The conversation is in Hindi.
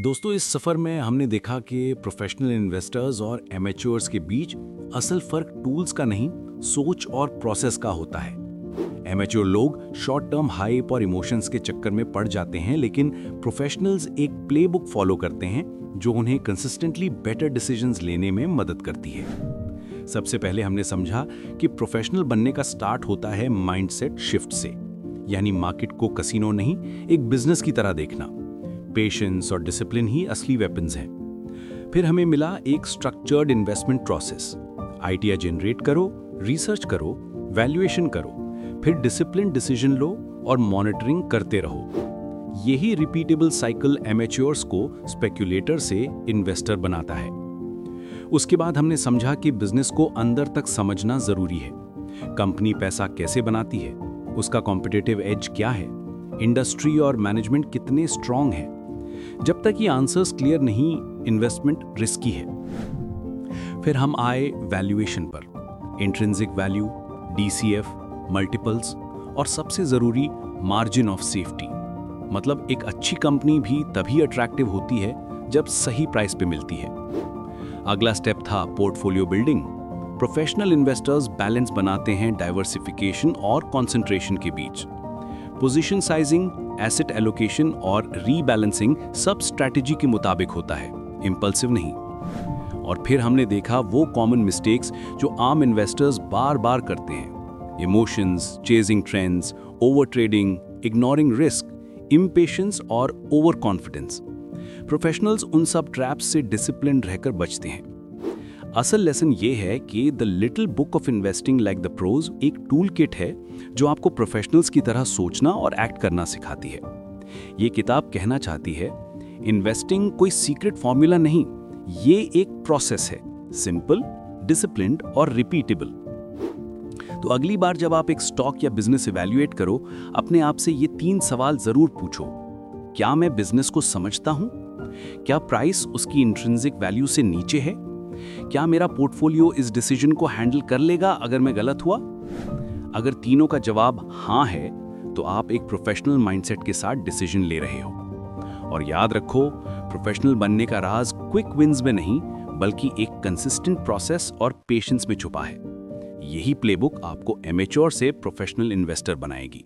दोस्तों, इस सफ़र में हमने देखा कि प्रोफेशनल इन्वेस्टर्स और एमेच्योर्स के बीच असल फ़र्क टूल्स का नहीं, सोच और प्रोसेस का होता है। एमेच्योर लोग शॉर्ट टर्म हाइप और इमोशंस के चक्कर में पड़ जाते हैं, लेकिन प्रोफेशनल्स एक प्लेबुक फॉलो करते हैं, जो उन्हें कंसिस्टेंटली बेटर डिसीजंस लेने में मदद करती है। सबसे पहले हमने समझा कि प्रोफेशनल बनने का स्टार्ट होता है माइंडसेट शिफ्ट से, यानी मार्केट को कसिनो नहीं, एक बिज़नेस की तरह देखना। पेशेंस और डिसिप्लिन ही असली वेपन्स हैं। फिर हमें मिला एक structured investment process idea generate करो रिसर्च करो वैल्यूएशन करो, फिर डिसिप्लिन डिसीज़न लो और मॉनिटरिंग करते रहो। यही रिपीटेबल साइकिल एमेच्योर्स को स्पेक्यूलेटर से इन्वेस्टर बनाता है। उसके बाद हमने समझा कि बिज़नेस को अंदर तक समझना ज़रूरी है। कंपनी पैसा कैसे बनाती है? उसका कॉम्पिटेटिव एज क्या है? इंडस्ट्री और मैनेजमेंट कितने स्ट्रांग हैं? जब तक ये आंसर्स क्लियर नहीं इन्वेस्टमेंट रिस्की है। फिर हम आए वैल्यूएशन पर। इंट्रेंसिक वैल्यू डीसीएफ मल्टीपल्स और सबसे ज़रूरी मार्जिन ऑफ़ सेफ्टी मतलब एक अच्छी कंपनी भी तभी अट्रैक्टिव होती है जब सही प्राइस पे मिलती है। अगला स्टेप था portfolio building professional investors balance बनाते हैं डाइवर्सिफिकेशन और कंसंट्रेशन के बीच। पोजीशन साइजिंग एसेट एलोकेशन और रीबैलेंसिंग सब स्ट्रैटेजी के मुताबिक होता है। इम्पल्सिव नहीं। और फिर हमने देखा वो कॉमन मिस्टेक्स जो आम इन्वेस्टर्स बार बार करते हैं। Emotions chasing trends over trading ignoring risk impatience और ओवर कॉन्फिडेंस प्रोफेशनल्स उन सब ट्रैप्स से डिसिप्लिन रहकर बचते हैं। असल लेसन ये है कि the little book of investing like the pros एक टूल किट है जो आपको प्रोफेशनल्स की तरह सोचना और एक्ट करना सिखाती है। ये किताब कहना चाहती है इन्वेस्टिंग कोई सीक्रेट फॉर्मूला नहीं, ये एक प्रोसेस है सिंपल डिसिप्लिन और रिपीटेबल तो अगली बार जब आप एक स्टॉक या बिज़नेस इवेल्युएट करो, अपने आप से ये तीन सवाल ज़रूर पूछो। क्या मैं बिज़नेस को समझता हूँ? क्या प्राइस उसकी इंट्रेंसिक वैल्यू से नीचे है? क्या मेरा पोर्टफोलियो इस डिसीज़न को हैंडल कर लेगा अगर मैं गलत हुआ? अगर तीनों का जवाब हाँ है तो आप एक प्रोफेशनल माइंडसेट के साथ डिसीज़न ले रहे हो। और याद रखो, प्रोफेशनल बनने का राज क्विक विंस में नहीं, बल्कि एक कंसिस्टेंट प्रोसेस और पेशेंस में छुपा है। यही प्लेबुक आपको एमेच्योर से प्रोफेशनल इन्वेस्टर बनाएगी।